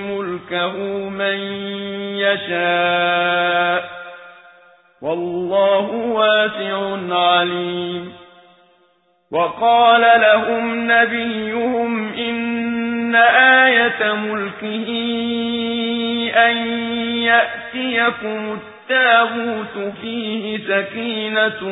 ملكه من يشاء. والله واسع عليم. وقال لهم نبيهم إن آية ملكه أن يأتيكم التابوت فيه سكينة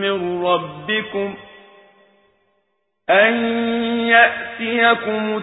من ربكم. أن يأتيكم